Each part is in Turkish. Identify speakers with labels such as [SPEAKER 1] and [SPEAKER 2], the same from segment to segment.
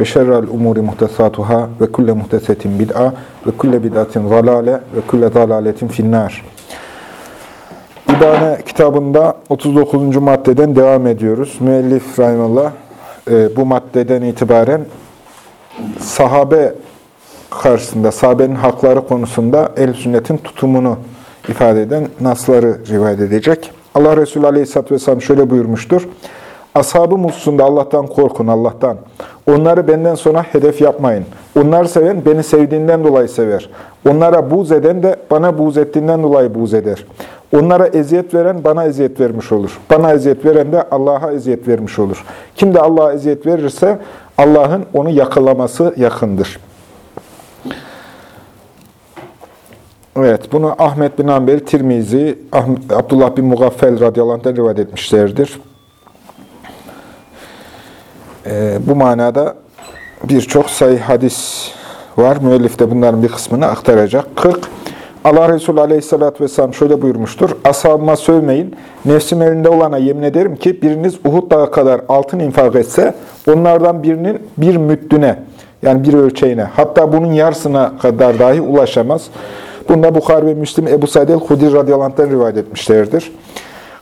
[SPEAKER 1] ve şerrel umuri muhtesatuhâ ve kulle muhtesetin bid'a ve kulle bid'atin zalale ve kulle zalaletin finnâr. İbane kitabında 39. maddeden devam ediyoruz. Müellif Rahimallah e, bu maddeden itibaren sahabe karşısında, sahabenin hakları konusunda el sünnetin tutumunu ifade eden nasları rivayet edecek. Allah Resulü Aleyhisselatü Vesselam şöyle buyurmuştur. Ashabım hususunda Allah'tan korkun, Allah'tan. Onları benden sonra hedef yapmayın. Onları seven beni sevdiğinden dolayı sever. Onlara buğz eden de bana buğz ettiğinden dolayı buğz eder. Onlara eziyet veren bana eziyet vermiş olur. Bana eziyet veren de Allah'a eziyet vermiş olur. Kim de Allah'a eziyet verirse Allah'ın onu yakalaması yakındır. Evet, bunu Ahmet bin Amber, Tirmizi, Abdullah bin Mugaffel radıyallahu anh'den rivayet etmişlerdir. Ee, bu manada birçok sayı hadis var. Müellif de bunların bir kısmını aktaracak. 40. Allah Resulü aleyhissalatü vesselam şöyle buyurmuştur. Ashabıma sövmeyin. Nefsim elinde olana yemin ederim ki biriniz Uhud dağı kadar altın infak etse onlardan birinin bir müddüne yani bir ölçeğine hatta bunun yarısına kadar dahi ulaşamaz. Bunda Bukhari ve Müslim Ebu Said el-Hudri radıyallahu rivayet etmişlerdir.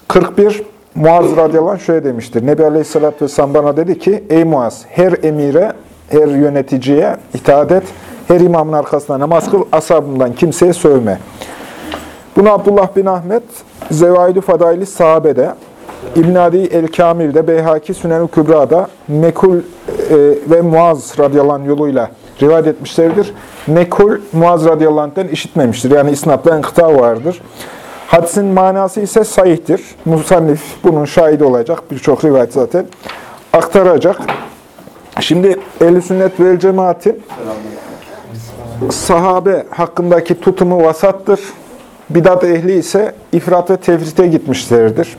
[SPEAKER 1] 41. Muaz radıyallahu şöyle demiştir. Nebi aleyhissalatü vesselam bana dedi ki, Ey Muaz, her emire, her yöneticiye itaat et, her imamın arkasına namaz kıl, asabından kimseye sövme. Bunu Abdullah bin Ahmet, Zevaid-i Fadaili Sahabe'de, İbn Adi el-Kamil'de, Beyhaki Sünen-i Kübra'da, Mekul e, ve Muaz radıyallahu anh yoluyla rivayet etmişlerdir. Mekul, Muaz radıyallahu anh'den işitmemiştir. Yani isnatla enkıta vardır. Hadisin manası ise sahihtir. Musannif bunun şahidi olacak. Birçok rivayet zaten aktaracak. Şimdi ehl sünnet vel cemaatin sahabe hakkındaki tutumu vasattır. Bidat ehli ise ifrat ve tefrite gitmişlerdir.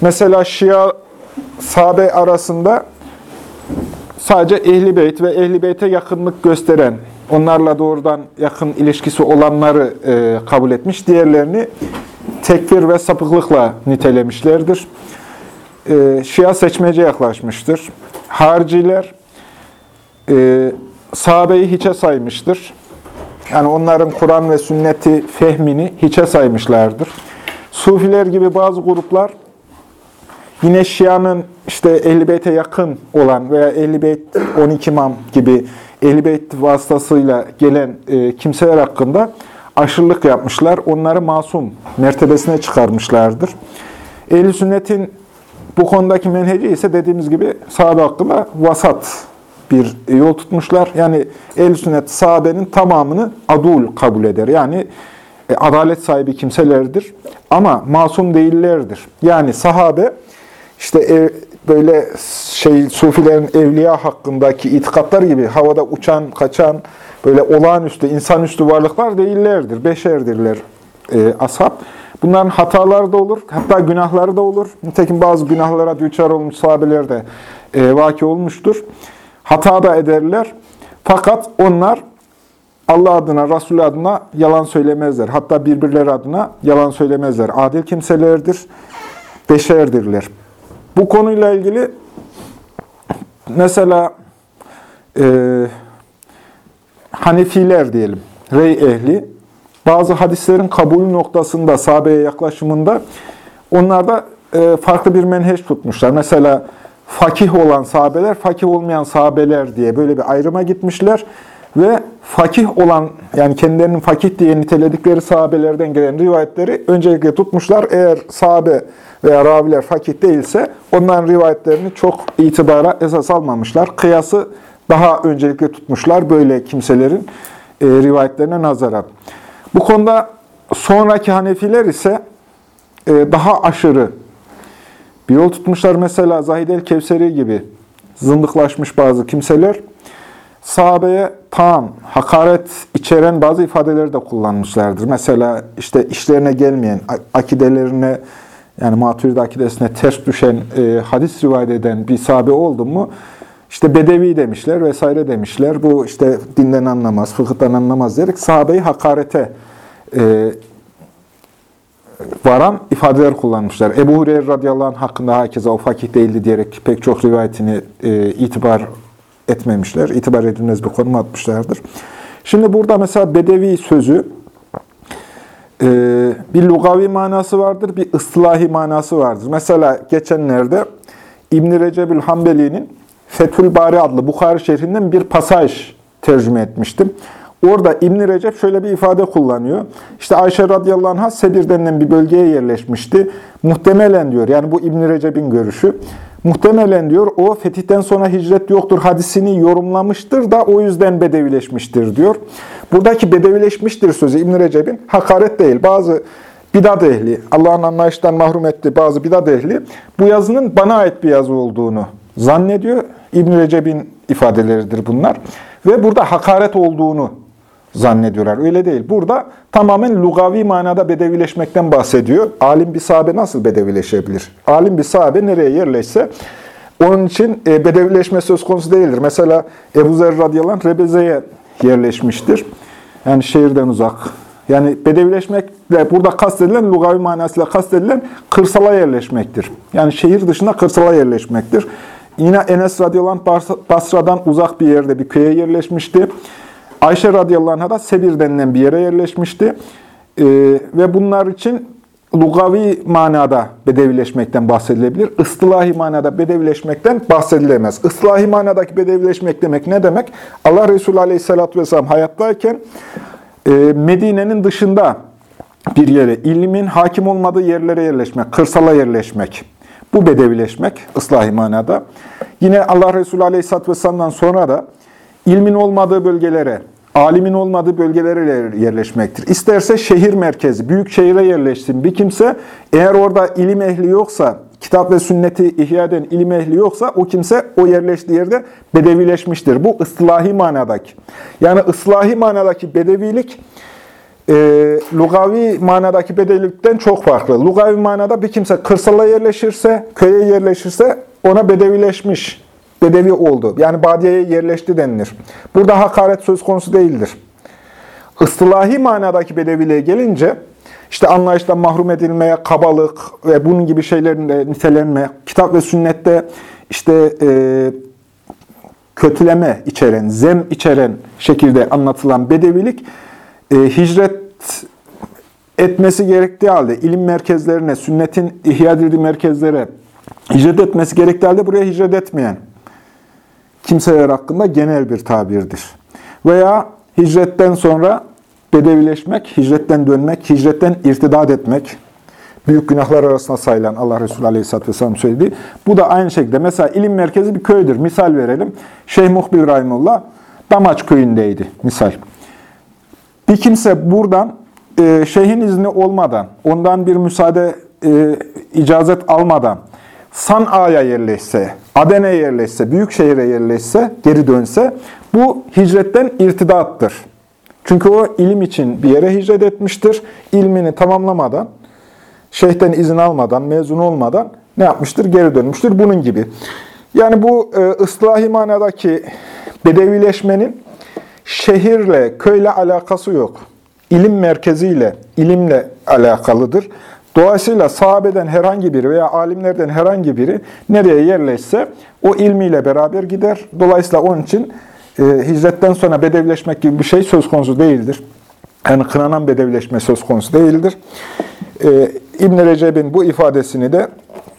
[SPEAKER 1] Mesela Şia sahabe arasında sadece ehli beyt ve ehli beyte yakınlık gösteren onlarla doğrudan yakın ilişkisi olanları e, kabul etmiş. Diğerlerini tekfir ve sapıklıkla nitelemişlerdir. E, Şia seçmece yaklaşmıştır. Hariciler e, sahabeyi hiçe saymıştır. Yani onların Kur'an ve sünneti fehmini hiçe saymışlardır. Sufiler gibi bazı gruplar yine Şia'nın işte Ehl-i Beyt'e yakın olan veya Ehl-i Beyt 12 imam gibi Ehl-i Beyt vasıtasıyla gelen e, kimseler hakkında aşırılık yapmışlar. Onları masum mertebesine çıkarmışlardır. Ehl-i Sünnet'in bu konudaki menheci ise dediğimiz gibi sahabe hakkında vasat bir yol tutmuşlar. Yani ehl Sünnet sahabenin tamamını adul kabul eder. Yani e, adalet sahibi kimselerdir. Ama masum değillerdir. Yani sahabe işte ev, böyle şey sufilerin evliya hakkındaki itikatlar gibi havada uçan, kaçan, böyle olağanüstü, insanüstü varlıklar değillerdir. Beşerdirler e, ashab. Bunların hataları da olur, hatta günahları da olur. Nitekim bazı günahlara düçar olmuş sahabeler de e, vaki olmuştur. Hata da ederler. Fakat onlar Allah adına, Resul adına yalan söylemezler. Hatta birbirleri adına yalan söylemezler. Adil kimselerdir, beşerdirler. Bu konuyla ilgili mesela e, Hanefiler diyelim, rey ehli, bazı hadislerin kabul noktasında, sahabeye yaklaşımında onlar da e, farklı bir menheç tutmuşlar. Mesela fakih olan sahabeler, fakih olmayan sahabeler diye böyle bir ayrıma gitmişler. Ve fakih olan, yani kendilerinin fakih diye niteledikleri sahabelerden gelen rivayetleri öncelikle tutmuşlar. Eğer sahabe veya raviler fakih değilse onların rivayetlerini çok itibara esas almamışlar. Kıyası daha öncelikle tutmuşlar böyle kimselerin e, rivayetlerine nazaran. Bu konuda sonraki Hanefiler ise e, daha aşırı bir yol tutmuşlar. Mesela Zahid el-Kevseri gibi zındıklaşmış bazı kimseler sahabeye taan, hakaret içeren bazı ifadeleri de kullanmışlardır. Mesela işte işlerine gelmeyen, akidelerine yani Maturidi akidesine ters düşen, e, hadis rivayet eden bir sahabe oldu mu işte bedevi demişler vesaire demişler. Bu işte dinden anlamaz, fıkıhtan anlamaz diyerek sahabeyi hakarete e, varan ifadeler kullanmışlar. Ebu Hureyre radıyallahu anh hakkında herkese o fakih değildi diyerek pek çok rivayetini e, itibar etmemişler. İtibar edilmez bir konuma atmışlardır. Şimdi burada mesela bedevi sözü e, bir lugavi manası vardır, bir ıslahi manası vardır. Mesela geçenlerde İbn-i Recepül Hanbeli'nin Fethül Bari adlı Bukhari şerhinden bir pasaj tercüme etmiştim. Orada İbn Recep şöyle bir ifade kullanıyor. İşte Ayşe radıyallahu anh'a Sebir denilen bir bölgeye yerleşmişti. Muhtemelen diyor, yani bu İbn Recep'in görüşü. Muhtemelen diyor, o fetihten sonra hicret yoktur hadisini yorumlamıştır da o yüzden bedevileşmiştir diyor. Buradaki bedevileşmiştir sözü İbn Recep'in hakaret değil. Bazı bidat ehli, Allah'ın anlayıştan mahrum ettiği bazı bidat ehli bu yazının bana ait bir yazı olduğunu zannediyor. İbn Recep'in ifadeleridir bunlar. Ve burada hakaret olduğunu zannediyorlar. Öyle değil. Burada tamamen lugavi manada bedevileşmekten bahsediyor. Alim bir sahabe nasıl bedevileşebilir? Alim bir sahabe nereye yerleşse onun için e, bedevileşme söz konusu değildir. Mesela Ebu Zer radıyallahu Rebeze'ye yerleşmiştir. Yani şehirden uzak. Yani bedevileşmekle burada kastedilen, lugavi manasıyla kastedilen kırsala yerleşmektir. Yani şehir dışında kırsala yerleşmektir. Yine Enes radıyallahu Basra'dan uzak bir yerde bir köye yerleşmişti. Ayşe radıyallahu anh'a da Sebir denilen bir yere yerleşmişti. Ee, ve bunlar için lugavi manada bedevileşmekten bahsedilebilir. Islahi manada bedevileşmekten bahsedilemez. Islahi manadaki bedevileşmek demek ne demek? Allah Resulü aleyhissalatü vesselam hayattayken e, Medine'nin dışında bir yere, ilmin hakim olmadığı yerlere yerleşmek, kırsala yerleşmek. Bu bedevileşmek ıslahi manada. Yine Allah Resulü aleyhissalatü vesselam'dan sonra da ilmin olmadığı bölgelere, alimin olmadığı bölgelere yerleşmektir. İsterse şehir merkezi, büyük şehire yerleşsin bir kimse, eğer orada ilim ehli yoksa, kitap ve sünneti ihya eden ilim ehli yoksa, o kimse o yerleştiği yerde bedevileşmiştir. Bu ıslahi manadaki. Yani ıslahi manadaki bedevilik, e, lugavi manadaki bedevilikten çok farklı. Lugavi manada bir kimse kırsala yerleşirse, köye yerleşirse ona bedevileşmiş bedevi oldu. Yani badiyeye yerleşti denilir. Burada hakaret söz konusu değildir. Islahi manadaki bedeviliğe gelince, işte anlayıştan mahrum edilmeye, kabalık ve bunun gibi şeylerin de nitelenme, kitap ve sünnette işte e, kötüleme içeren, zem içeren şekilde anlatılan bedevilik, e, hicret etmesi gerektiği halde ilim merkezlerine, sünnetin ihya edildiği merkezlere hicret etmesi gerektiği halde buraya hicret etmeyen kimseler hakkında genel bir tabirdir. Veya hicretten sonra bedevileşmek, hicretten dönmek, hicretten irtidat etmek, büyük günahlar arasında sayılan Allah Resulü Aleyhisselatü Vesselam söylediği. Bu da aynı şekilde. Mesela ilim merkezi bir köydür. Misal verelim. Şeyh Muhbil Rahimullah Damaç köyündeydi. Misal. Bir kimse buradan e, şeyhin izni olmadan, ondan bir müsaade, e, icazet almadan San'a'ya yerleşse, Aden'e yerleşse, büyük şehire yerleşse, geri dönse bu hicretten irtidattır. Çünkü o ilim için bir yere hicret etmiştir. İlmini tamamlamadan, şeyhten izin almadan, mezun olmadan ne yapmıştır? Geri dönmüştür. Bunun gibi. Yani bu e, ıslahi manadaki bedevileşmenin şehirle, köyle alakası yok. İlim merkeziyle, ilimle alakalıdır. Dolayısıyla sahabeden herhangi biri veya alimlerden herhangi biri nereye yerleşse o ilmiyle beraber gider. Dolayısıyla onun için e, hicretten sonra bedevleşmek gibi bir şey söz konusu değildir. Yani kınanan bedevleşme söz konusu değildir. E, İbn-i Recep'in bu ifadesini de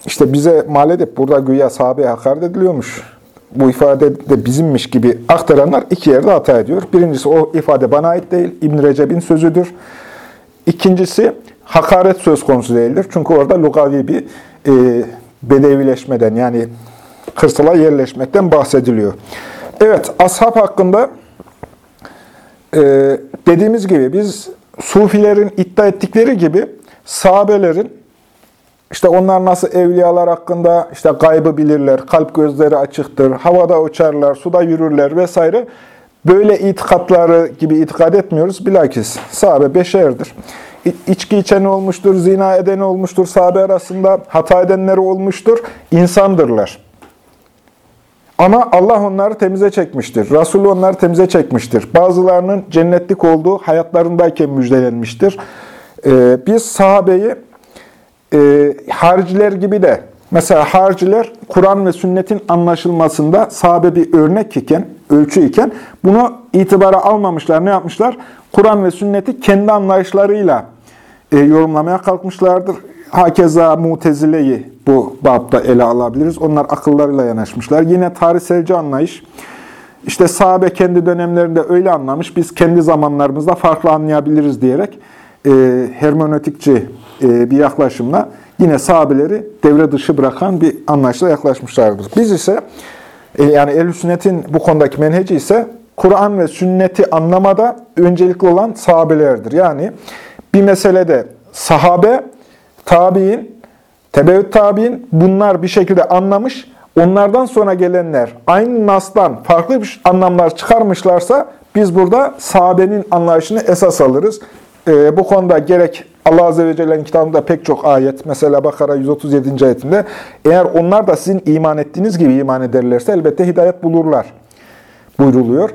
[SPEAKER 1] işte bize mal edip burada güya sahabeye hakaret ediliyormuş. Bu ifade de bizimmiş gibi aktaranlar iki yerde hata ediyor. Birincisi o ifade bana ait değil, İbn-i Recep'in sözüdür. İkincisi hakaret söz konusu değildir. Çünkü orada lugavi bir e, bedevileşmeden yani kırsala yerleşmekten bahsediliyor. Evet, ashab hakkında e, dediğimiz gibi biz sufilerin iddia ettikleri gibi sahabelerin işte onlar nasıl evliyalar hakkında işte gaybı bilirler, kalp gözleri açıktır, havada uçarlar, suda yürürler vesaire. böyle itikatları gibi itikad etmiyoruz. Bilakis sahabe beşerdir. İçki içeni olmuştur, zina edeni olmuştur, sahabe arasında hata edenleri olmuştur. İnsandırlar. Ama Allah onları temize çekmiştir. Resulü onları temize çekmiştir. Bazılarının cennetlik olduğu hayatlarındayken müjdelenmiştir. Ee, biz sahabeyi e, hariciler gibi de, mesela hariciler Kur'an ve sünnetin anlaşılmasında sahabe bir örnek iken, ölçü iken bunu itibara almamışlar. Ne yapmışlar? Kur'an ve sünneti kendi anlayışlarıyla e, yorumlamaya kalkmışlardır. Hakeza mutezileyi bu babda ele alabiliriz. Onlar akıllarıyla yanaşmışlar. Yine tarihselci anlayış, işte sahabe kendi dönemlerinde öyle anlamış, biz kendi zamanlarımızda farklı anlayabiliriz diyerek e, hermenötikçi e, bir yaklaşımla yine sahabeleri devre dışı bırakan bir anlayışla yaklaşmışlardır. Biz ise, e, yani ehl sünnetin bu konudaki menheci ise Kur'an ve sünneti anlamada öncelikli olan sahabelerdir. Yani bir meselede sahabe, tabi'in, tebeüt tabi'in bunlar bir şekilde anlamış, onlardan sonra gelenler aynı nastan farklı bir anlamlar çıkarmışlarsa biz burada sahabenin anlayışını esas alırız. Ee, bu konuda gerek Allah Azze ve Celle'nin kitabında pek çok ayet, mesela Bakara 137. ayetinde, eğer onlar da sizin iman ettiğiniz gibi iman ederlerse elbette hidayet bulurlar buyruluyor.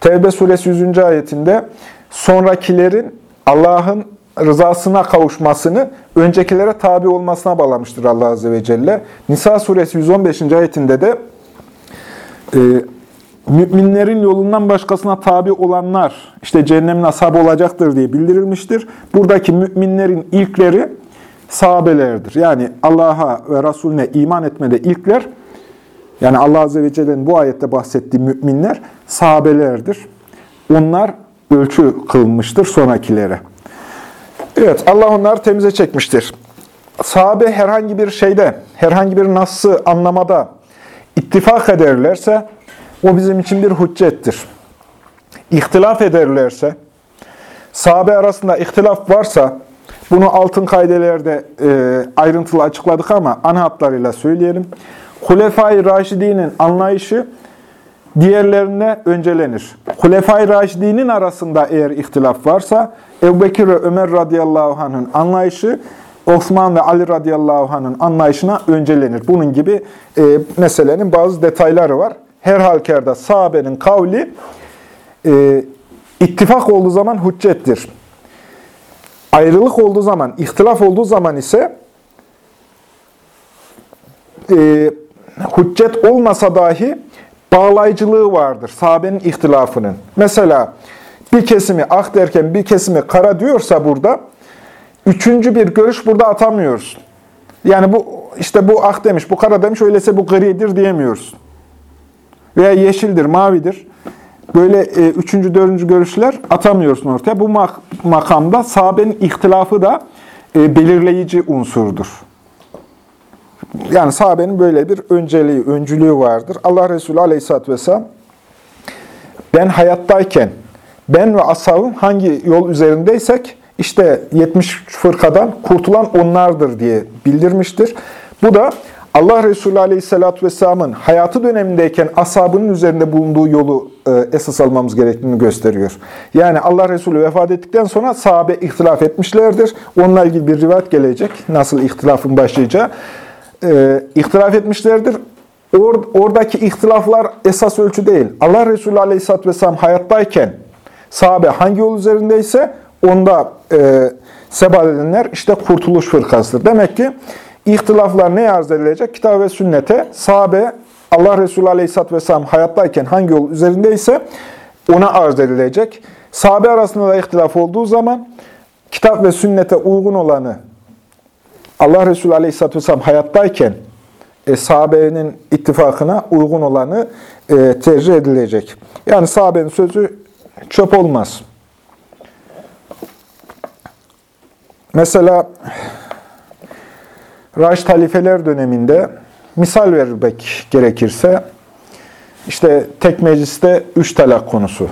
[SPEAKER 1] Tevbe suresi 100. ayetinde sonrakilerin Allah'ın rızasına kavuşmasını öncekilere tabi olmasına bağlamıştır Allah Azze ve Celle. Nisa suresi 115. ayetinde de e, müminlerin yolundan başkasına tabi olanlar işte cehennemin ashabı olacaktır diye bildirilmiştir. Buradaki müminlerin ilkleri sahabelerdir. Yani Allah'a ve Resulüne iman etmede ilkler yani Allah Azze ve Celle'nin bu ayette bahsettiği müminler sahabelerdir. Onlar ölçü kılınmıştır sonrakilere. Evet, Allah onları temize çekmiştir. Sahabe herhangi bir şeyde, herhangi bir nasıl anlamada ittifak ederlerse, o bizim için bir hüccettir. İhtilaf ederlerse, sahabe arasında ihtilaf varsa, bunu altın kaidelerde e, ayrıntılı açıkladık ama ana hatlarıyla söyleyelim. Hulefai Raşidi'nin anlayışı diğerlerine öncelenir. Hulefai Raşidi'nin arasında eğer ihtilaf varsa Ebu Bekir ve Ömer radıyallahu anh'ın anlayışı Osman ve Ali radıyallahu anh'ın anlayışına öncelenir. Bunun gibi e, meselenin bazı detayları var. Her halükarda sahabenin kavli e, ittifak olduğu zaman hüccettir. Ayrılık olduğu zaman, ihtilaf olduğu zaman ise e, hüccet olmasa dahi bağlayıcılığı vardır sahabenin ihtilafının. Mesela bir kesimi ak derken bir kesimi kara diyorsa burada, üçüncü bir görüş burada atamıyoruz. Yani bu işte bu ak demiş, bu kara demiş, öyleyse bu gridir diyemiyoruz. Veya yeşildir, mavidir. Böyle e, üçüncü, dördüncü görüşler atamıyorsun ortaya. Bu mak makamda sahabenin ihtilafı da e, belirleyici unsurdur. Yani sahabenin böyle bir önceliği, öncülüğü vardır. Allah Resulü Aleyhisselatü Vesselam ben hayattayken ben ve ashabım hangi yol üzerindeysek işte 70 fırkadan kurtulan onlardır diye bildirmiştir. Bu da Allah Resulü Aleyhisselatü Vesselam'ın hayatı dönemindeyken ashabının üzerinde bulunduğu yolu e, esas almamız gerektiğini gösteriyor. Yani Allah Resulü vefat ettikten sonra sahabe ihtilaf etmişlerdir. Onunla ilgili bir rivayet gelecek. Nasıl ihtilafın başlayacağı. E, ihtilaf etmişlerdir. Or, oradaki ihtilaflar esas ölçü değil. Allah Resulü Aleyhisselatü Vesselam hayattayken sahabe hangi yol üzerindeyse onda e, sebat edenler işte kurtuluş fırkasıdır. Demek ki ihtilaflar ne arz edilecek? Kitap ve sünnete sahabe Allah Resulü Aleyhisselatü Vesselam hayattayken hangi yol üzerindeyse ona arz edilecek. Sahabe arasında da ihtilaf olduğu zaman kitap ve sünnete uygun olanı Allah Resulü Aleyhisselatü Vesselam hayattayken e, sahabenin ittifakına uygun olanı e, tercih edilecek. Yani sahabenin sözü çöp olmaz. Mesela Raşid halifeler döneminde misal vermek gerekirse işte tek mecliste üç talak konusu.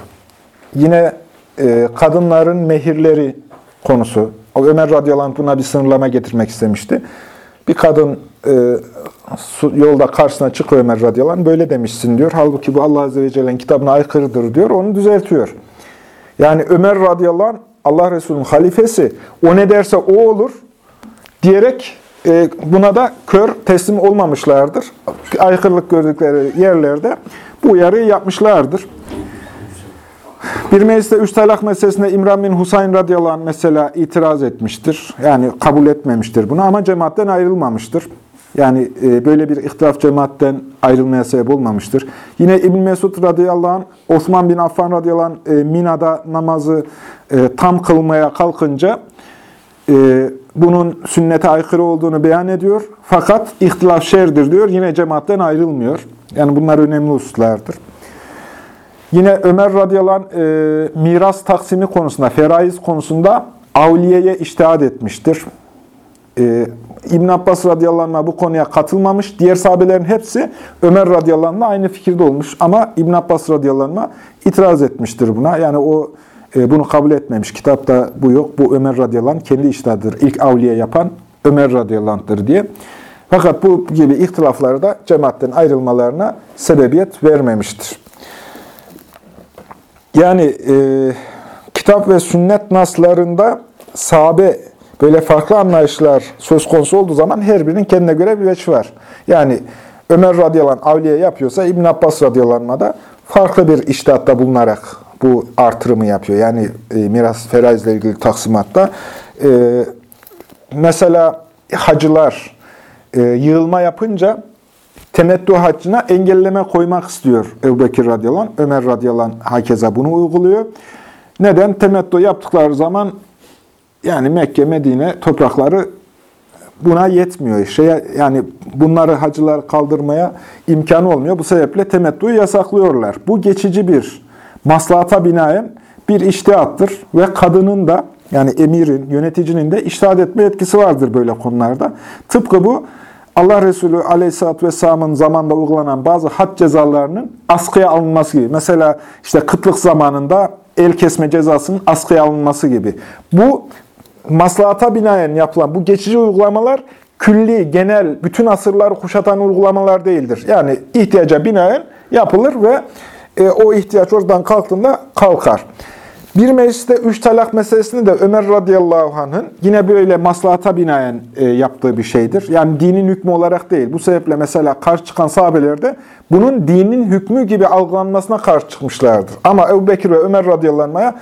[SPEAKER 1] Yine e, kadınların mehirleri konusu. Ömer radıyallahu buna bir sınırlama getirmek istemişti. Bir kadın e, yolda karşısına çıkıyor Ömer radıyallahu böyle demişsin diyor. Halbuki bu Allah Azze ve Celle'nin kitabına aykırıdır diyor. Onu düzeltiyor. Yani Ömer radıyallahu anh, Allah Resulü'nün halifesi. O ne derse o olur diyerek e, buna da kör teslim olmamışlardır. Aykırılık gördükleri yerlerde bu uyarıyı yapmışlardır. Bir mecliste üç talak meselesinde İmran bin Husayn radıyallahu anh mesela itiraz etmiştir. Yani kabul etmemiştir bunu ama cemaatten ayrılmamıştır. Yani e, böyle bir ihtilaf cemaatten ayrılmaya sebep olmamıştır. Yine İbn Mesud radıyallahu anh, Osman bin Affan radıyallahu anh, e, Mina'da namazı e, tam kılmaya kalkınca bunun sünnete aykırı olduğunu beyan ediyor. Fakat ihtilaf şerdir diyor. Yine cemaatten ayrılmıyor. Yani bunlar önemli hususlardır. Yine Ömer radıyallahu anh, e, miras taksimi konusunda, feraiz konusunda avliyeye iştihad etmiştir. E, İbn Abbas radıyallahu anh bu konuya katılmamış. Diğer sahabelerin hepsi Ömer radıyallahu anh'la aynı fikirde olmuş. Ama İbn Abbas radıyallahu anh itiraz etmiştir buna. Yani o e, bunu kabul etmemiş. Kitapta bu yok. Bu Ömer radıyallahu anh kendi iştihadıdır. İlk avliye yapan Ömer radıyallahu diye. Fakat bu gibi ihtilafları da cemaatten ayrılmalarına sebebiyet vermemiştir. Yani e, kitap ve sünnet naslarında sahabe böyle farklı anlayışlar söz konusu olduğu zaman her birinin kendine göre bir veçi var. Yani Ömer radıyallahu anh avliye yapıyorsa İbn Abbas radıyallahu da farklı bir iştihatta bulunarak bu artırımı yapıyor. Yani e, miras feraizle ilgili taksimatta. E, mesela hacılar e, yığılma yapınca temettü haccına engelleme koymak istiyor Ebu Bekir radıyallahu anh. Ömer radıyallahu anh hakeza bunu uyguluyor. Neden? Temettü yaptıkları zaman yani Mekke, Medine toprakları buna yetmiyor. Şeye, yani bunları hacılar kaldırmaya imkanı olmuyor. Bu sebeple temettüyü yasaklıyorlar. Bu geçici bir maslahata binaen bir iştihattır ve kadının da yani emirin, yöneticinin de iştahat etme etkisi vardır böyle konularda. Tıpkı bu Allah Resulü Aleyhisselatü Vesselam'ın zamanında uygulanan bazı had cezalarının askıya alınması gibi. Mesela işte kıtlık zamanında el kesme cezasının askıya alınması gibi. Bu maslahata binaen yapılan bu geçici uygulamalar külli, genel, bütün asırları kuşatan uygulamalar değildir. Yani ihtiyaca binaen yapılır ve e, o ihtiyaç oradan kalktığında kalkar. Bir mecliste üç talak meselesini de Ömer radıyallahu anh'ın yine böyle maslahata binaen e, yaptığı bir şeydir. Yani dinin hükmü olarak değil. Bu sebeple mesela karşı çıkan sahabeler de bunun dinin hükmü gibi algılanmasına karşı çıkmışlardır. Ama Ebu Bekir ve Ömer radıyallahu anh'a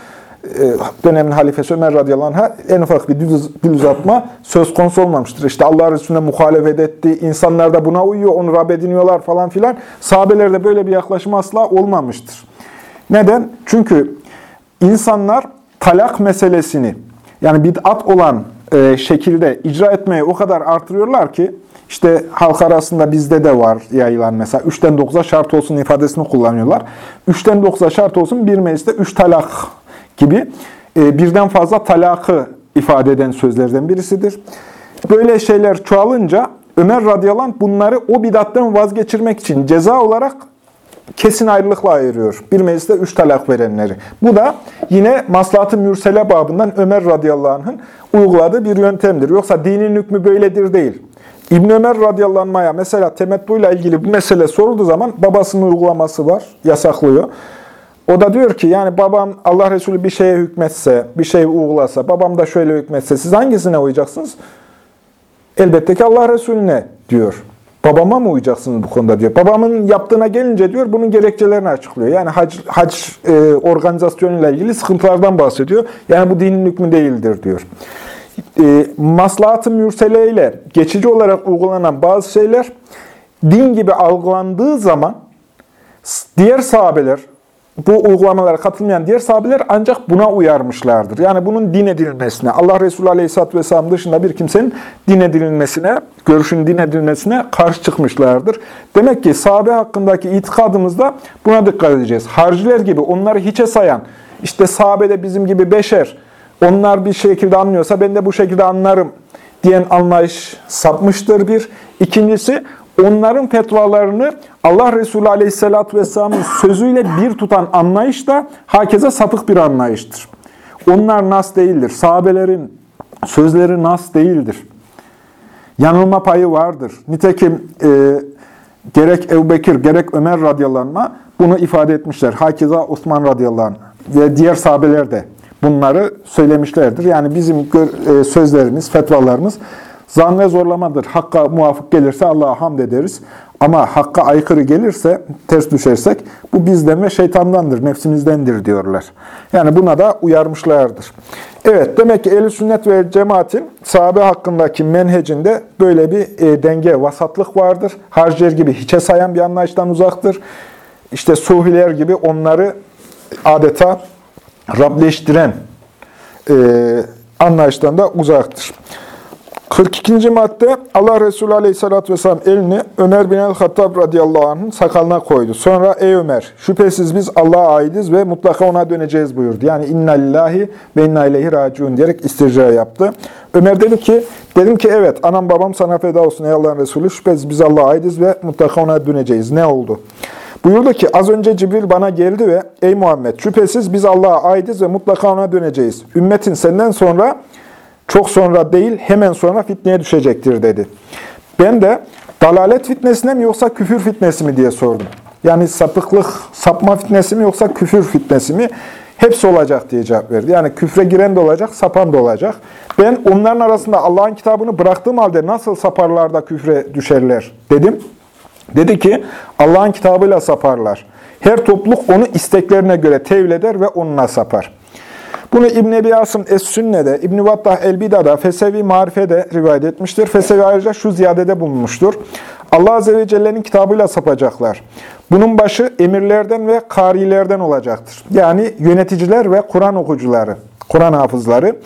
[SPEAKER 1] e, dönemin halifesi Ömer radıyallahu anh'a en ufak bir dil uzatma söz konusu olmamıştır. İşte Allah Resulüne muhalefet etti, insanlar da buna uyuyor, onu Rab ediniyorlar falan filan. Sahabelerde böyle bir yaklaşım asla olmamıştır. Neden? Çünkü insanlar talak meselesini yani bid'at olan e, şekilde icra etmeyi o kadar artırıyorlar ki işte halk arasında bizde de var yayılan mesela 3'ten 9'a şart olsun ifadesini kullanıyorlar. 3'ten 9'a şart olsun bir mecliste 3 talak gibi e, birden fazla talakı ifade eden sözlerden birisidir. Böyle şeyler çoğalınca Ömer radıyallahu bunları o bidattan vazgeçirmek için ceza olarak kesin ayrılıkla ayırıyor. Bir mecliste üç talak verenleri. Bu da yine maslahat-ı mürsele babından Ömer radıyallahu anh'ın uyguladığı bir yöntemdir. Yoksa dinin hükmü böyledir değil. İbn Ömer radıyallahu anh'a mesela temettuyla ilgili bu mesele sorulduğu zaman babasının uygulaması var, yasaklıyor. O da diyor ki yani babam Allah Resulü bir şeye hükmetse, bir şey uygulasa, babam da şöyle hükmetse siz hangisine uyacaksınız? Elbette ki Allah Resulüne diyor. Babama mı uyacaksınız bu konuda diyor. Babamın yaptığına gelince diyor bunun gerekçelerini açıklıyor. Yani hac, hac e, organizasyonuyla ilgili sıkıntılardan bahsediyor. Yani bu dinin hükmü değildir diyor. E, Maslahat-ı ile geçici olarak uygulanan bazı şeyler din gibi algılandığı zaman diğer sahabeler, bu uygulamalara katılmayan diğer sahabeler ancak buna uyarmışlardır. Yani bunun din edilmesine, Allah Resulü Aleyhisselatü Vesselam dışında bir kimsenin din edilmesine, görüşün din edilmesine karşı çıkmışlardır. Demek ki sahabe hakkındaki itikadımızda buna dikkat edeceğiz. Harciler gibi onları hiçe sayan, işte sahabe de bizim gibi beşer, onlar bir şekilde anlıyorsa ben de bu şekilde anlarım diyen anlayış sapmıştır bir. İkincisi, onların fetvalarını Allah Resulü Aleyhisselatü Vesselam'ın sözüyle bir tutan anlayış da hakeza sapık bir anlayıştır. Onlar nas değildir. Sahabelerin sözleri nas değildir. yanılma payı vardır. Nitekim e, gerek Ebu Bekir, gerek Ömer radıyallahu bunu ifade etmişler. Hakiza Osman radıyallahu ve diğer sahabeler de bunları söylemişlerdir. Yani bizim e, sözlerimiz, fetvalarımız zan zorlamadır. Hakka muvafık gelirse Allah'a hamd ederiz. Ama hakka aykırı gelirse, ters düşersek bu bizden ve şeytandandır, nefsimizdendir diyorlar. Yani buna da uyarmışlardır. Evet, demek ki ehl sünnet ve cemaatin sahabe hakkındaki menhecinde böyle bir e, denge, vasatlık vardır. Harciler gibi hiçe sayan bir anlayıştan uzaktır. İşte sufiler gibi onları adeta Rableştiren e, anlayıştan da uzaktır. 42. madde Allah Resulü Aleyhisselatü Vesselam elini Ömer bin el-Hattab radıyallahu anh'ın sakalına koydu. Sonra ey Ömer şüphesiz biz Allah'a aidiz ve mutlaka ona döneceğiz buyurdu. Yani inna lillahi ve inna ileyhi raciun diyerek istirca yaptı. Ömer dedi ki dedim ki evet anam babam sana feda olsun ey Allah'ın Resulü şüphesiz biz Allah'a aidiz ve mutlaka ona döneceğiz. Ne oldu? Buyurdu ki az önce Cibril bana geldi ve ey Muhammed şüphesiz biz Allah'a aidiz ve mutlaka ona döneceğiz. Ümmetin senden sonra çok sonra değil hemen sonra fitneye düşecektir dedi. Ben de dalalet fitnesine mi yoksa küfür fitnesi mi diye sordum. Yani sapıklık, sapma fitnesi mi yoksa küfür fitnesi mi? Hepsi olacak diye cevap verdi. Yani küfre giren de olacak, sapan da olacak. Ben onların arasında Allah'ın kitabını bıraktığım halde nasıl saparlar da küfre düşerler dedim. Dedi ki Allah'ın kitabıyla saparlar. Her topluluk onu isteklerine göre tevil eder ve onunla sapar. Bunu İbn Ebi Asım Es-Sünne'de, İbn Vattah El-Bida'da, Fesevi Marife'de rivayet etmiştir. Fesevi ayrıca şu ziyadede bulunmuştur. Allah Azze ve Celle'nin kitabıyla sapacaklar. Bunun başı emirlerden ve karilerden olacaktır. Yani yöneticiler ve Kur'an okucuları, Kur'an hafızları.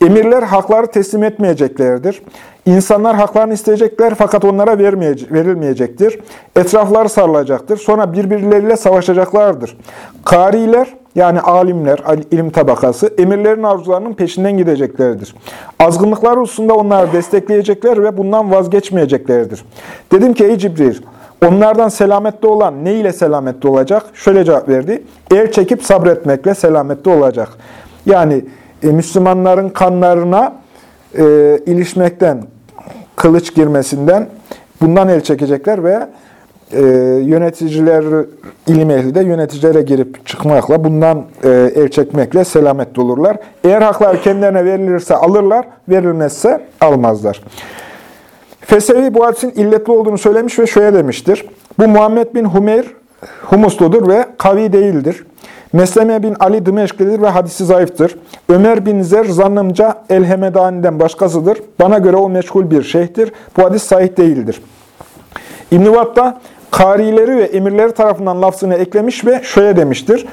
[SPEAKER 1] Emirler hakları teslim etmeyeceklerdir. İnsanlar haklarını isteyecekler fakat onlara verilmeyecektir. Etrafları sarılacaktır. Sonra birbirleriyle savaşacaklardır. Kariler yani alimler, ilim tabakası emirlerin arzularının peşinden gideceklerdir. Azgınlıklar hususunda onları destekleyecekler ve bundan vazgeçmeyeceklerdir. Dedim ki ey Cibril, onlardan selametli olan ne ile selametli olacak? Şöyle cevap verdi. El çekip sabretmekle selametli olacak. Yani e, Müslümanların kanlarına e, ilişmekten, kılıç girmesinden bundan el çekecekler ve e, yöneticiler, ilim ehli de yöneticilere girip çıkmakla, bundan e, el çekmekle selamet olurlar. Eğer haklar kendilerine verilirse alırlar, verilmezse almazlar. Fesevi bu hadisin illetli olduğunu söylemiş ve şöyle demiştir. Bu Muhammed bin Humeyr humusludur ve kavi değildir. Mesleme bin Ali Dımeşklidir ve hadisi zayıftır. Ömer bin Zer zannımca El-Hemedani'den başkasıdır. Bana göre o meşgul bir şeyhtir. Bu hadis sahih değildir. İbn-i karileri ve emirleri tarafından lafzını eklemiş ve şöyle demiştir.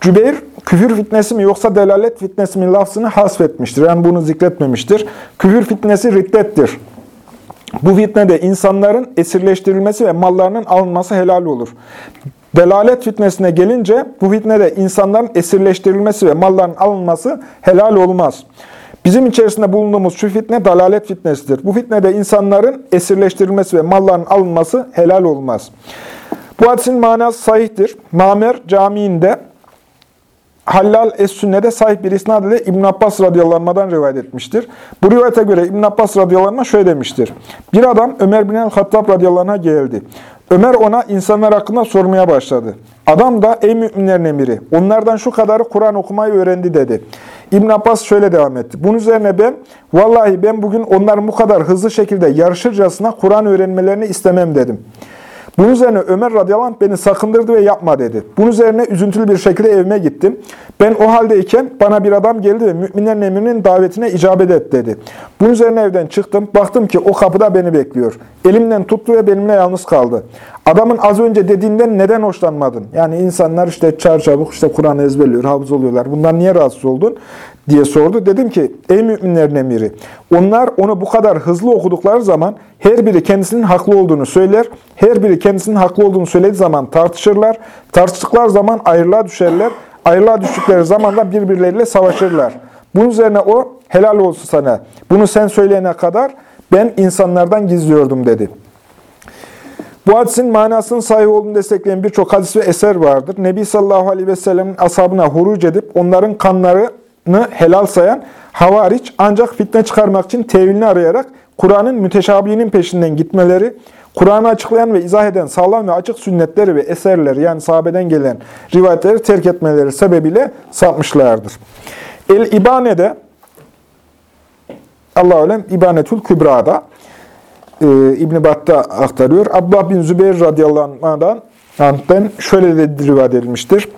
[SPEAKER 1] Cübeyr, küfür fitnesi mi yoksa delalet fitnesi mi lafzını hasfetmiştir. Yani bunu zikretmemiştir. Küfür fitnesi riddettir. Bu fitnede insanların esirleştirilmesi ve mallarının alınması helal olur. Delalet fitnesine gelince bu fitnede insanların esirleştirilmesi ve malların alınması helal olmaz. Bizim içerisinde bulunduğumuz şu fitne dalalet fitnesidir. Bu fitnede insanların esirleştirilmesi ve malların alınması helal olmaz. Bu hadisin manası sahihtir. Mamer Camii'nde Hallal Es-Sünne'de sahip bir isnad ile İbn Abbas radıyallahu rivayet etmiştir. Bu rivayete göre İbn Abbas radıyallahu şöyle demiştir. Bir adam Ömer bin el-Hattab radıyallahu geldi. Ömer ona insanlar hakkında sormaya başladı. Adam da ey müminlerin emiri onlardan şu kadarı Kur'an okumayı öğrendi dedi. İbn Abbas şöyle devam etti. Bunun üzerine ben vallahi ben bugün onların bu kadar hızlı şekilde yarışırcasına Kur'an öğrenmelerini istemem dedim. Bunun üzerine Ömer radıyallahu anh beni sakındırdı ve yapma dedi. Bunun üzerine üzüntülü bir şekilde evime gittim. Ben o haldeyken bana bir adam geldi ve müminlerin emrinin davetine icabet et dedi. Bunun üzerine evden çıktım. Baktım ki o kapıda beni bekliyor. Elimden tuttu ve benimle yalnız kaldı. Adamın az önce dediğinden neden hoşlanmadın? Yani insanlar işte çarçabuk işte Kur'an ezberliyor, hafız oluyorlar. Bundan niye rahatsız oldun? Diye sordu. Dedim ki ey müminlerin emiri onlar onu bu kadar hızlı okudukları zaman her biri kendisinin haklı olduğunu söyler. Her biri kendisinin haklı olduğunu söylediği zaman tartışırlar. Tartıştıkları zaman ayrılığa düşerler. Ayrılığa düştükleri zaman da birbirleriyle savaşırlar. Bunun üzerine o helal olsun sana. Bunu sen söyleyene kadar ben insanlardan gizliyordum dedi. Bu hadisin manasının sahih olduğunu destekleyen birçok hadis ve eser vardır. Nebi sallallahu aleyhi ve sellem'in ashabına huruc edip onların kanları helal sayan havariç ancak fitne çıkarmak için tevilini arayarak Kur'an'ın müteşabihinin peşinden gitmeleri, Kur'an'ı açıklayan ve izah eden sağlam ve açık sünnetleri ve eserleri yani sahabeden gelen rivayetleri terk etmeleri sebebiyle sapmışlardır. El-İbane'de Allah alem İbanetül Kübra'da e, İbn Bat'ta aktarıyor. Abdullah bin Zübeyir radıyallahu anh'den şöyle de rivayet edilmiştir.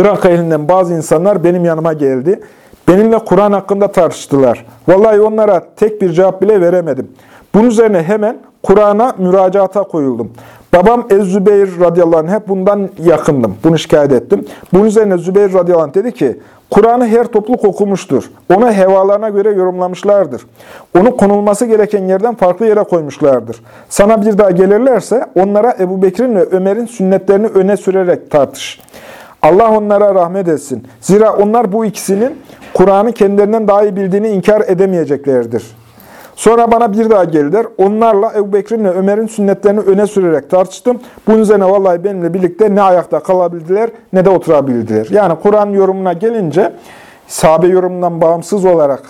[SPEAKER 1] Irak ehlinden bazı insanlar benim yanıma geldi. Benimle Kur'an hakkında tartıştılar. Vallahi onlara tek bir cevap bile veremedim. Bunun üzerine hemen Kur'an'a müracaata koyuldum. Babam Ez-Zübeyir radıyallahu anh hep bundan yakındım. Bunu şikayet ettim. Bunun üzerine Zübeyir radıyallahu anh dedi ki, Kur'an'ı her topluluk okumuştur. Onu hevalarına göre yorumlamışlardır. Onu konulması gereken yerden farklı yere koymuşlardır. Sana bir daha gelirlerse onlara Ebu Bekir'in ve Ömer'in sünnetlerini öne sürerek tartış. Allah onlara rahmet etsin. Zira onlar bu ikisinin Kur'an'ı kendilerinden daha iyi bildiğini inkar edemeyeceklerdir. Sonra bana bir daha geldiler. Onlarla Ebu Bekir'in ve Ömer'in sünnetlerini öne sürerek tartıştım. Bunun üzerine vallahi benimle birlikte ne ayakta kalabildiler ne de oturabildiler. Yani Kur'an yorumuna gelince sahabe yorumundan bağımsız olarak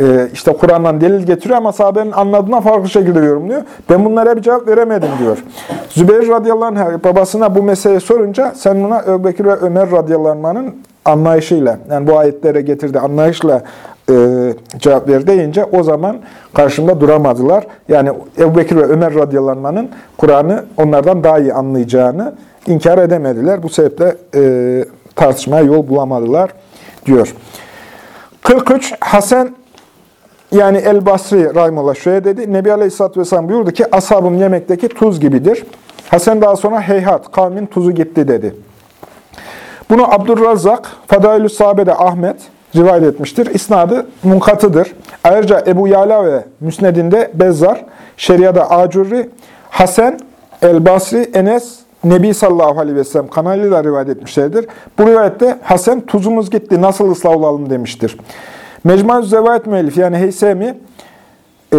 [SPEAKER 1] e, işte Kur'an'dan delil getiriyor ama sahabenin anladığına farklı şekilde yorumluyor. Ben bunlara bir cevap veremedim diyor. Zübeyir radıyallahu anh babasına bu meseleyi sorunca sen buna Ebu Bekir ve Ömer radıyallahu anh'ın anlayışıyla yani bu ayetlere getirdiği anlayışla e, cevap ver deyince o zaman karşımda duramadılar. Yani Ebu ve Ömer radıyallahu anh'ın Kur'an'ı onlardan daha iyi anlayacağını inkar edemediler. Bu sebeple e, tartışmaya yol bulamadılar diyor. 43 Hasan yani El-Basri Rahimullah şöyle dedi. Nebi Aleyhisselatü Vesselam buyurdu ki ashabım yemekteki tuz gibidir. Hasan daha sonra heyhat kavmin tuzu gitti dedi. Bunu Abdurrazzak, Fadailü Sahabe'de Ahmet rivayet etmiştir. İsnadı munkatıdır. Ayrıca Ebu Yala ve Müsned'inde Bezzar, Şeria'da Acurri, Hasan, El-Basri, Enes, Nebi sallallahu aleyhi ve sellem kanalıyla rivayet etmişlerdir. Bu rivayette Hasan tuzumuz gitti nasıl ıslah olalım demiştir. Mecmuaz Zevayet müellif yani Heysemi, e,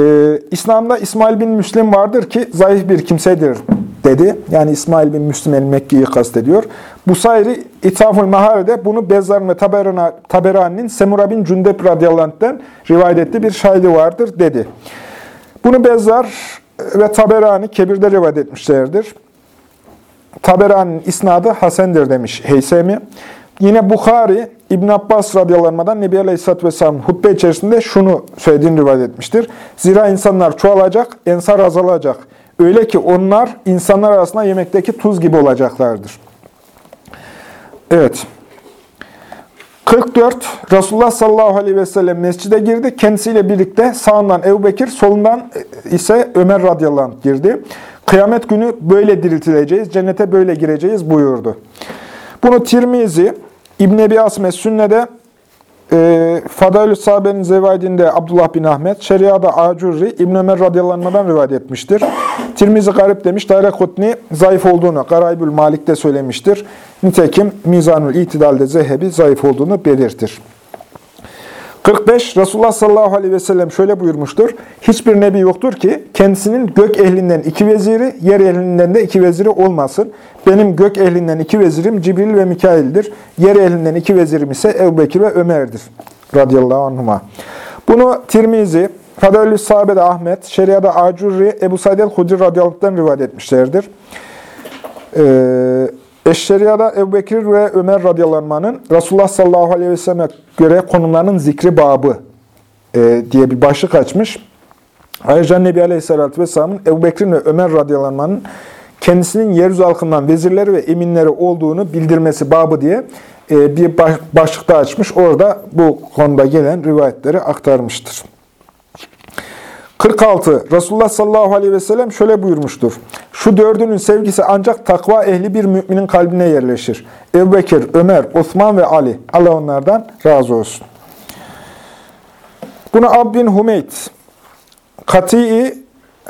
[SPEAKER 1] İslam'da İsmail bin Müslim vardır ki zayıf bir kimsedir dedi. Yani İsmail bin Müslim el-Mekki'yi kastediyor. Bu sayri İthaful Mahare'de bunu Bezzar ve Taberani'nin Semura bin Cündep radıyallahu rivayet ettiği bir şahidi vardır dedi. Bunu Bezzar ve Taberani Kebir'de rivayet etmişlerdir. Taberani'nin isnadı Hasendir demiş Heysemi. Yine Bukhari, İbn Abbas radıyallahu Nebi Aleyhisselatü Vesselam hutbe içerisinde şunu söylediğini rivayet etmiştir. Zira insanlar çoğalacak, ensar azalacak. Öyle ki onlar insanlar arasında yemekteki tuz gibi olacaklardır. Evet. 44. Resulullah sallallahu aleyhi ve sellem mescide girdi. Kendisiyle birlikte sağından Ebu Bekir, solundan ise Ömer radıyallahu anh girdi. Kıyamet günü böyle diriltileceğiz, cennete böyle gireceğiz buyurdu. Bunu Tirmizi, İbn Ebi Asme Sünne'de, e, Fadailü Sahabe'nin zevaidinde Abdullah bin Ahmet, Şeria'da Acurri, İbn Ömer radıyallahu rivayet etmiştir. Tirmizi garip demiş, Darekutni zayıf olduğunu Garaybül Malik'te söylemiştir. Nitekim Mizanül İtidal'de Zehebi zayıf olduğunu belirtir. 45. Resulullah sallallahu aleyhi ve sellem şöyle buyurmuştur. Hiçbir nebi yoktur ki kendisinin gök ehlinden iki veziri, yer ehlinden de iki veziri olmasın. Benim gök ehlinden iki vezirim Cibril ve Mikail'dir. Yer ehlinden iki vezirim ise Ebu Bekir ve Ömer'dir. Radıyallahu anhuma. Bunu Tirmizi, Fadalü Sahabe'de Ahmet, Şeria'da Acurri, Ebu Said el-Hudri radıyallahu rivayet etmişlerdir. Ee, Eşşeriyada Ebu Bekir ve Ömer radıyallahu anh'ın Resulullah sallallahu aleyhi ve sellem'e göre konumlarının zikri babı e, diye bir başlık açmış. Ayrıca Nebi aleyhissalatü vesselamın Ebu Bekir'in ve Ömer radıyallahu anh'ın kendisinin yeryüzü halkından vezirleri ve eminleri olduğunu bildirmesi babı diye e, bir başlıkta açmış. Orada bu konuda gelen rivayetleri aktarmıştır. 46. Resulullah sallallahu aleyhi ve sellem şöyle buyurmuştur. Şu dördünün sevgisi ancak takva ehli bir müminin kalbine yerleşir. Ebu Bekir, Ömer, Osman ve Ali. Allah onlardan razı olsun. Bunu Ab bin Kati'i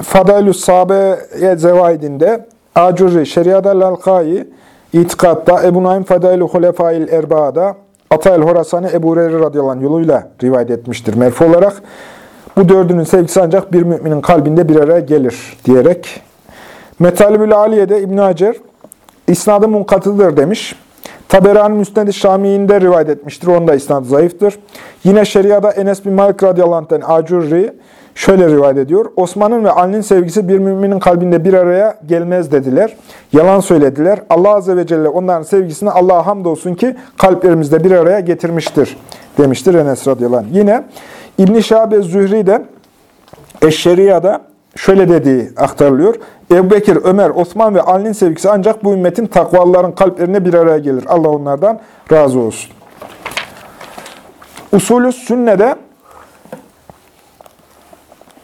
[SPEAKER 1] Fadailü Sahabe'ye zevaidinde, Acurri, Şeriada Lalkai, İtikad'da, Ebu Naim Fadailü Hulefail Erba'da, Atayel Horasani Ebu Hureyre radıyallahu yoluyla rivayet etmiştir merfu olarak. Bu dördünün sevgisi ancak bir müminin kalbinde bir araya gelir diyerek. Metalibül Aliye'de İbn Hacer, isnadı munkatıldır demiş. Taberani Müsned-i Şami'inde rivayet etmiştir. Onda isnadı zayıftır. Yine şeriada Enes bin Malik radıyallahu anh'ten Acurri şöyle rivayet ediyor. Osman'ın ve Ali'nin sevgisi bir müminin kalbinde bir araya gelmez dediler. Yalan söylediler. Allah azze ve celle onların sevgisini Allah'a hamdolsun ki kalplerimizde bir araya getirmiştir demiştir Enes radıyallahu anh. Yine İbn-i Şahabe Zühri'den Eşşeriya'da şöyle dediği aktarılıyor. Ebu Bekir, Ömer, Osman ve Ali'nin sevgisi ancak bu ümmetin takvalıların kalplerine bir araya gelir. Allah onlardan razı olsun. Usulü sünnede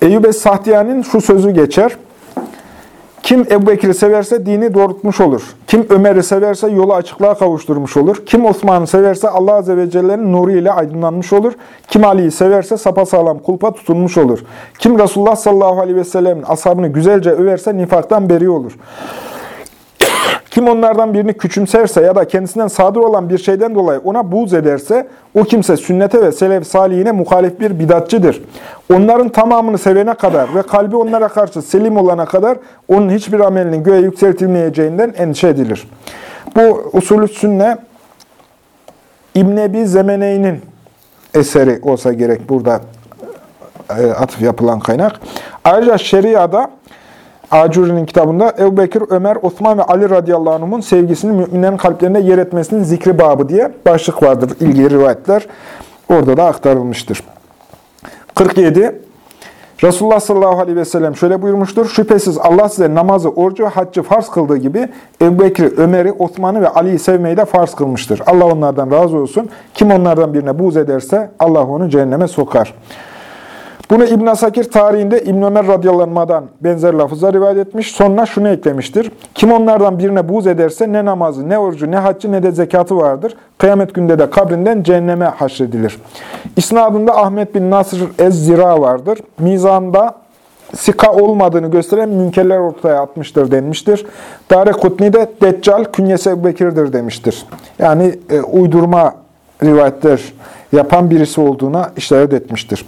[SPEAKER 1] Eyyub Sahtiyani'nin şu sözü geçer. Kim Ebu Bekir'i severse dini doğrultmuş olur. Kim Ömer'i severse yolu açıklığa kavuşturmuş olur. Kim Osman'ı severse Allah Azze ve Celle'nin nuru ile aydınlanmış olur. Kim Ali'yi severse sapasağlam kulpa tutunmuş olur. Kim Resulullah sallallahu aleyhi ve sellem'in ashabını güzelce överse nifaktan beri olur. Kim onlardan birini küçümserse ya da kendisinden sadır olan bir şeyden dolayı ona buğz ederse, o kimse sünnete ve selef salihine muhalif bir bidatçıdır. Onların tamamını sevene kadar ve kalbi onlara karşı selim olana kadar onun hiçbir amelinin göğe yükseltilmeyeceğinden endişe edilir. Bu usulü sünne İbn Ebi Zemeney'nin eseri olsa gerek burada e, atıf yapılan kaynak. Ayrıca şeriada Acuri'nin kitabında Ebu Bekir, Ömer, Osman ve Ali radıyallahu anh'ın sevgisini müminlerin kalplerinde yer etmesinin zikri babı diye başlık vardır. İlgili rivayetler orada da aktarılmıştır. 47. Resulullah sallallahu aleyhi ve sellem şöyle buyurmuştur. Şüphesiz Allah size namazı, orucu, haccı farz kıldığı gibi Ebu Bekir, Ömer'i, Osman'ı ve Ali'yi sevmeyi de farz kılmıştır. Allah onlardan razı olsun. Kim onlardan birine buğz ederse Allah onu cehenneme sokar. Bunu İbn Asakir tarihinde İbn Ömer radıyallahu benzer lafızla rivayet etmiş. Sonra şunu eklemiştir. Kim onlardan birine buğz ederse ne namazı, ne orucu, ne haccı, ne de zekatı vardır. Kıyamet günde de kabrinden cehenneme haşredilir. İsnadında Ahmet bin Nasr Ez-Zira vardır. Mizanda sika olmadığını gösteren münkerler ortaya atmıştır denmiştir. Dare Kutni'de Deccal künyesi Bekir'dir demiştir. Yani e, uydurma rivayetler yapan birisi olduğuna işaret etmiştir.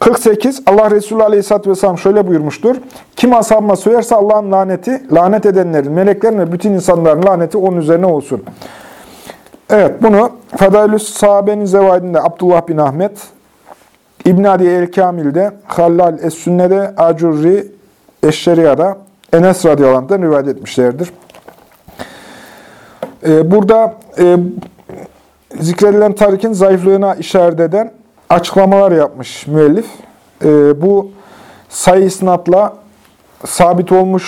[SPEAKER 1] 48. Allah Resulü Aleyhisselatü Vesselam şöyle buyurmuştur. Kim ashabıma söylerse Allah'ın laneti, lanet edenlerin, meleklerin ve bütün insanların laneti onun üzerine olsun. Evet, bunu Fadailüs Sahabe'nin zevaidinde Abdullah bin Ahmet, İbn Adi el-Kamil'de, Hallal Es-Sünne'de, Acurri Eşşeriya'da, Enes radıyallahu rivayet etmişlerdir. Ee, burada e, zikredilen tarikin zayıflığına işaret eden açıklamalar yapmış müellif. E, bu sayı isnatla sabit olmuş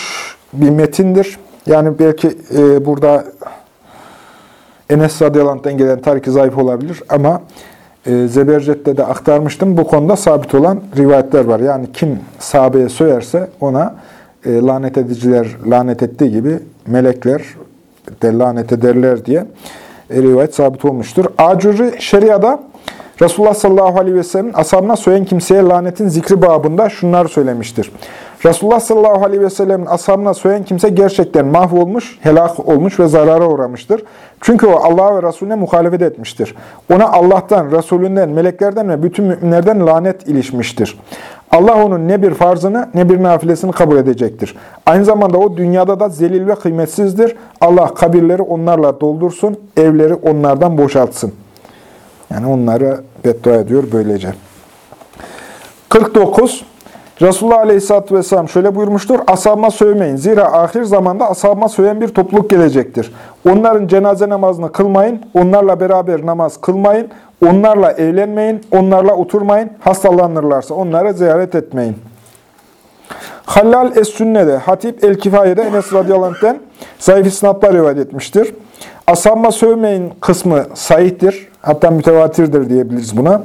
[SPEAKER 1] bir metindir. Yani belki e, burada Enes radıyallahu gelen tariki zayıf olabilir ama e, Zebercet'te de aktarmıştım. Bu konuda sabit olan rivayetler var. Yani kim sahabeye söylerse ona e, lanet ediciler lanet ettiği gibi melekler de lanet ederler diye e, rivayet sabit olmuştur. Acuri şeriada Resulullah sallallahu aleyhi ve sellem ashabına söyleyen kimseye lanetin zikri babında şunlar söylemiştir. Resulullah sallallahu aleyhi ve sellem'in ashabına söyleyen kimse gerçekten mahvolmuş, helak olmuş ve zarara uğramıştır. Çünkü o Allah'a ve Resulüne muhalefet etmiştir. Ona Allah'tan, Resulünden, meleklerden ve bütün müminlerden lanet ilişmiştir. Allah onun ne bir farzını ne bir nafilesini kabul edecektir. Aynı zamanda o dünyada da zelil ve kıymetsizdir. Allah kabirleri onlarla doldursun, evleri onlardan boşaltsın. Yani onlara beddua ediyor böylece. 49. Resulullah Aleyhisselatü Vesselam şöyle buyurmuştur. Ashabıma sövmeyin. Zira ahir zamanda ashabıma söven bir topluluk gelecektir. Onların cenaze namazını kılmayın. Onlarla beraber namaz kılmayın. Onlarla eğlenmeyin. Onlarla oturmayın. Hastalanırlarsa onlara ziyaret etmeyin. Halal Es-Sünne'de, Hatip El-Kifaye'de Enes radıyallahu anh'ten zayıf isnatlar rivayet etmiştir. Ashabıma sövmeyin kısmı sahihtir. Hatta mütevatirdir diyebiliriz buna.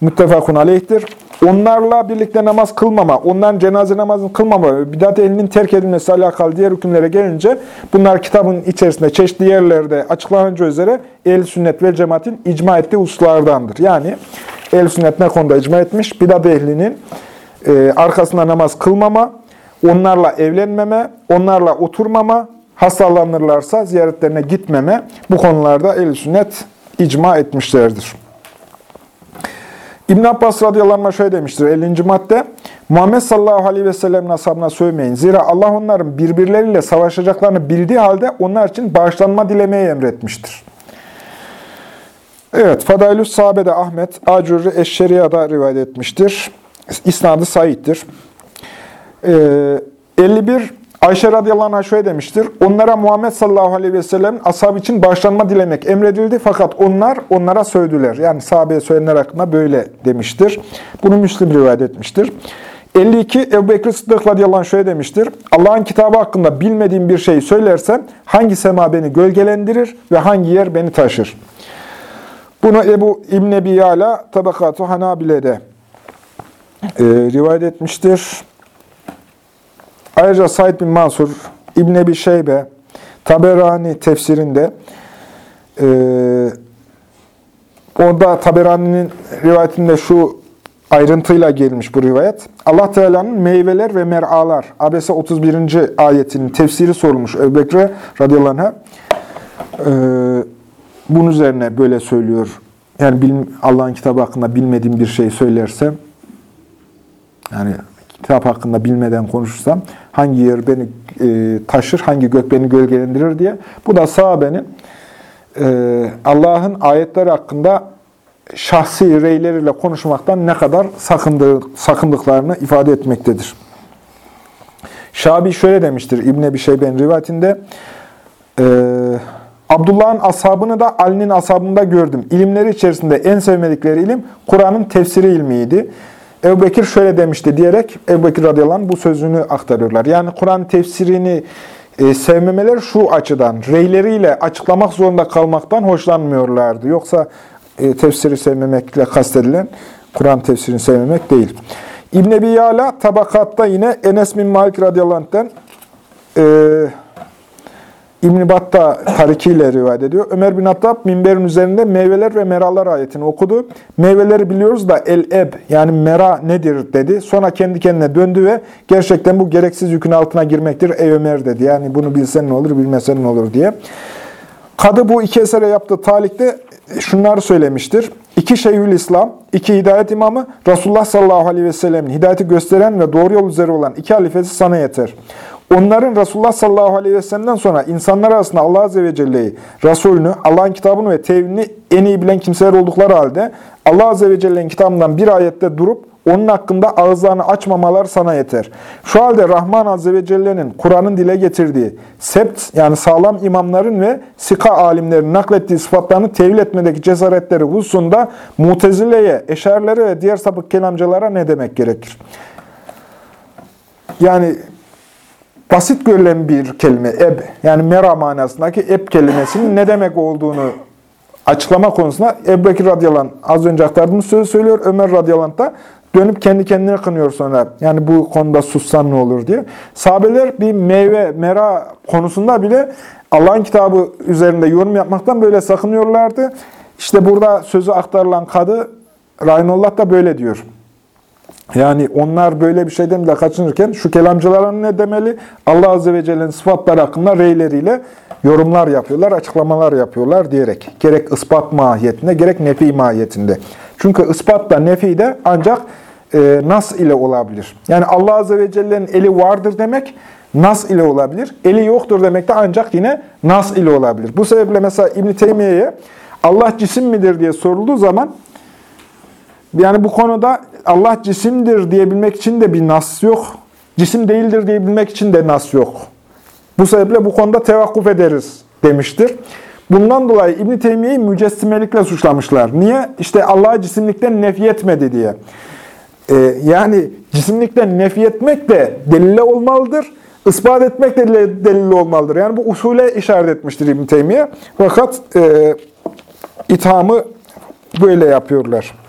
[SPEAKER 1] Müttefakun aleyhtir. Onlarla birlikte namaz kılmama, onların cenaze namazını kılmama ve bidat elinin terk edilmesi alakalı diğer hükümlere gelince bunlar kitabın içerisinde çeşitli yerlerde açıklanınca üzere el sünnet ve cemaatin icma ettiği hususlardandır. Yani el sünnet ne konuda icma etmiş? Bidat ehlinin e, arkasında namaz kılmama, onlarla evlenmeme, onlarla oturmama, hastalanırlarsa ziyaretlerine gitmeme bu konularda el sünnet icma etmişlerdir. İbn Abbas radıyallahu anh şöyle demiştir 50. madde. Muhammed sallallahu aleyhi ve sellem'in ashabına sövmeyin. Zira Allah onların birbirleriyle savaşacaklarını bildiği halde onlar için bağışlanma dilemeyi emretmiştir. Evet, Fadailus Sahabe'de Ahmet, Acurri Eşşeriya'da rivayet etmiştir. İsnadı Said'dir. Ee, 51 Ayşe radıyallahu anh şöyle demiştir. Onlara Muhammed sallallahu aleyhi ve sellem ashab için bağışlanma dilemek emredildi. Fakat onlar onlara sövdüler. Yani sahabeye söylenenler hakkında böyle demiştir. Bunu Müslim rivayet etmiştir. 52 Ebu Bekir Sıddık radıyallahu anh şöyle demiştir. Allah'ın kitabı hakkında bilmediğim bir şeyi söylersem hangi sema beni gölgelendirir ve hangi yer beni taşır? Bunu Ebu İbn Ebi Yala Tabakatu Hanabile'de e, rivayet etmiştir. Ayrıca Said bin Mansur, İbn Ebi Şeybe, Taberani tefsirinde e, orada Taberani'nin rivayetinde şu ayrıntıyla gelmiş bu rivayet. Allah Teala'nın meyveler ve mer'alar Abese 31. ayetinin tefsiri sorulmuş Ebu Bekre radıyallahu anh'a. E, bunun üzerine böyle söylüyor. Yani Allah'ın kitabı hakkında bilmediğim bir şey söylersem, yani kitap hakkında bilmeden konuşursam hangi yer beni e, taşır, hangi gök beni gölgelendirir diye. Bu da sahabenin e, Allah'ın ayetleri hakkında şahsi reyleriyle konuşmaktan ne kadar sakındığı, sakındıklarını ifade etmektedir. Şabi şöyle demiştir İbn Ebi Şeyben rivayetinde e, Abdullah'ın ashabını da Ali'nin ashabında gördüm. İlimleri içerisinde en sevmedikleri ilim Kur'an'ın tefsiri ilmiydi. Ebu Bekir şöyle demişti diyerek Ebu Bekir radıyallahu bu sözünü aktarıyorlar. Yani Kur'an tefsirini e, sevmemeler şu açıdan, reyleriyle açıklamak zorunda kalmaktan hoşlanmıyorlardı. Yoksa e, tefsiri sevmemekle kastedilen Kur'an tefsirini sevmemek değil. İbn-i Yala tabakatta yine Enes bin Malik radıyallahu anh'ten e, İbn-i Battah tarikiyle rivayet ediyor. Ömer bin Hattab minberin üzerinde meyveler ve meralar ayetini okudu. Meyveleri biliyoruz da el-eb yani mera nedir dedi. Sonra kendi kendine döndü ve gerçekten bu gereksiz yükün altına girmektir ey Ömer dedi. Yani bunu bilsen ne olur bilmesen ne olur diye. Kadı bu iki esere yaptığı talikte şunları söylemiştir. İki şeyhül İslam, iki hidayet imamı, Resulullah sallallahu aleyhi ve sellemin hidayeti gösteren ve doğru yol üzere olan iki halifesi sana yeter. Onların Resulullah sallallahu aleyhi ve sellem'den sonra insanlar arasında Allah azze ve celle'yi, Resulünü, Allah'ın kitabını ve tevhidini en iyi bilen kimseler oldukları halde Allah azze ve celle'nin kitabından bir ayette durup onun hakkında ağızlarını açmamalar sana yeter. Şu halde Rahman Azze ve Celle'nin Kur'an'ın dile getirdiği, sept yani sağlam imamların ve sika alimlerin naklettiği sıfatlarını tevil etmedeki cesaretleri hususunda mutezileye, eşerlere ve diğer sapık kelamcılara ne demek gerekir? Yani basit görülen bir kelime eb yani mera manasındaki eb kelimesinin ne demek olduğunu açıklama konusunda Ebu Bekir radıyallahu az önce aktardığımız sözü söylüyor. Ömer radıyallahu da dönüp kendi kendine kınıyor sonra. Yani bu konuda sussan ne olur diye. Sahabeler bir meyve, mera konusunda bile Allah'ın kitabı üzerinde yorum yapmaktan böyle sakınıyorlardı. İşte burada sözü aktarılan kadı Rahimullah da böyle diyor. Yani onlar böyle bir şeyden bile kaçınırken şu kelamcılara ne demeli? Allah Azze ve Celle'nin sıfatları hakkında reyleriyle yorumlar yapıyorlar, açıklamalar yapıyorlar diyerek. Gerek ispat mahiyetinde, gerek nefi mahiyetinde. Çünkü ispat da nefi de ancak e, nas ile olabilir. Yani Allah Azze ve Celle'nin eli vardır demek nas ile olabilir. Eli yoktur demek de ancak yine nas ile olabilir. Bu sebeple mesela İbn-i Teymiye'ye Allah cisim midir diye sorulduğu zaman yani bu konuda Allah cisimdir diyebilmek için de bir nas yok. Cisim değildir diyebilmek için de nas yok. Bu sebeple bu konuda tevakkuf ederiz demiştir. Bundan dolayı İbn-i Teymiye'yi mücessimelikle suçlamışlar. Niye? İşte Allah'ı cisimlikten nefiyetmedi diye. Ee, yani cisimlikten nefiyetmek de delille olmalıdır. Ispat etmek de delille olmalıdır. Yani bu usule işaret etmiştir İbn-i Teymiye. Fakat e, ithamı böyle yapıyorlar.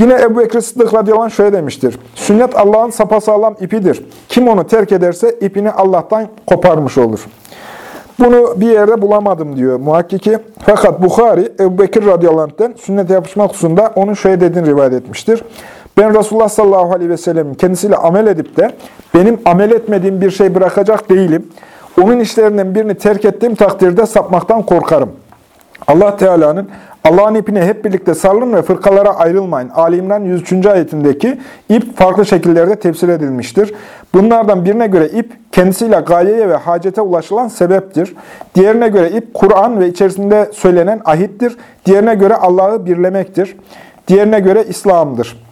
[SPEAKER 1] Yine Ebu Bekir Sıddık radıyallahu anh şöyle demiştir. Sünnet Allah'ın sapasağlam ipidir. Kim onu terk ederse ipini Allah'tan koparmış olur. Bunu bir yerde bulamadım diyor muhakkiki. Fakat Bukhari Ebu Bekir radıyallahu anh'ten sünnete yapışmak hususunda onun şöyle dediğini rivayet etmiştir. Ben Resulullah sallallahu aleyhi ve sellem'in kendisiyle amel edip de benim amel etmediğim bir şey bırakacak değilim. Onun işlerinden birini terk ettiğim takdirde sapmaktan korkarım. Allah Teala'nın Allah'ın ipine hep birlikte sarılın ve fırkalara ayrılmayın. Ali İmran 103. ayetindeki ip farklı şekillerde tefsir edilmiştir. Bunlardan birine göre ip kendisiyle gayeye ve hacete ulaşılan sebeptir. Diğerine göre ip Kur'an ve içerisinde söylenen ahittir. Diğerine göre Allah'ı birlemektir. Diğerine göre İslam'dır.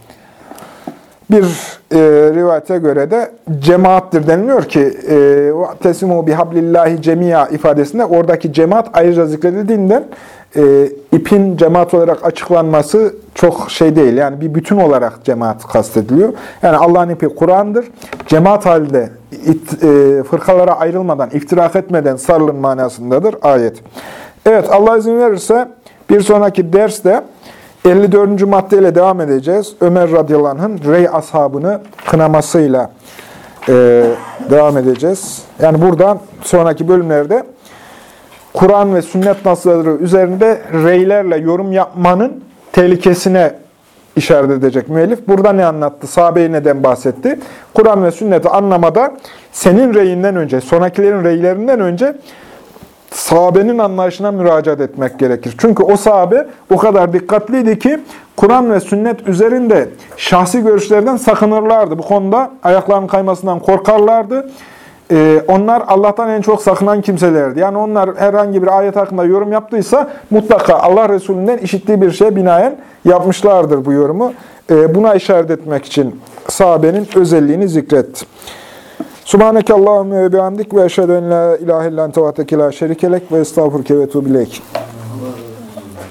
[SPEAKER 1] Bir e, rivayete göre de cemaattir deniliyor ki tesimu bihablillahi cemia ifadesinde oradaki cemaat ayrıca zikredildiğinden e, ipin cemaat olarak açıklanması çok şey değil. Yani bir bütün olarak cemaat kastediliyor. Yani Allah'ın ipi Kur'an'dır. Cemaat halinde it, e, fırkalara ayrılmadan, iftirak etmeden sarılın manasındadır ayet. Evet Allah izin verirse bir sonraki derste 54. maddeyle devam edeceğiz. Ömer radıyallahu Rey ashabını kınamasıyla e, devam edeceğiz. Yani buradan sonraki bölümlerde Kur'an ve sünnet nasları üzerinde reylerle yorum yapmanın tehlikesine işaret edecek müellif. Burada ne anlattı? Sahabeyi neden bahsetti? Kur'an ve sünneti anlamada senin reyinden önce, sonrakilerin reylerinden önce sahabenin anlayışına müracaat etmek gerekir. Çünkü o sahabe o kadar dikkatliydi ki Kur'an ve sünnet üzerinde şahsi görüşlerden sakınırlardı. Bu konuda ayaklarının kaymasından korkarlardı. Ee, onlar Allah'tan en çok sakınan kimselerdi. Yani onlar herhangi bir ayet hakkında yorum yaptıysa mutlaka Allah Resulü'nden işittiği bir şeye binaen yapmışlardır bu yorumu. Ee, buna işaret etmek için sahabenin özelliğini zikretti. Subhaneke Allahümme ve bihamdik ve eşhedü en la ilahe illan tevateke şerikelek ve estağfurke ve tuğbilek.